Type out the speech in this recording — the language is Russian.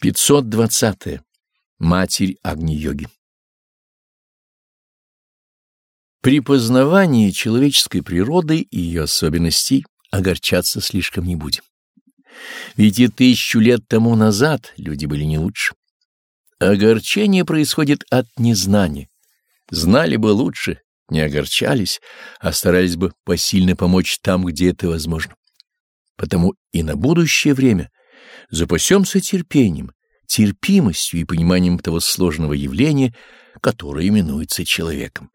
520. -е. Матерь Агни-йоги При познавании человеческой природы и ее особенностей огорчаться слишком не будем. Ведь и тысячу лет тому назад люди были не лучше. Огорчение происходит от незнания. Знали бы лучше, не огорчались, а старались бы посильно помочь там, где это возможно. Потому и на будущее время запасемся терпением, терпимостью и пониманием того сложного явления, которое именуется человеком.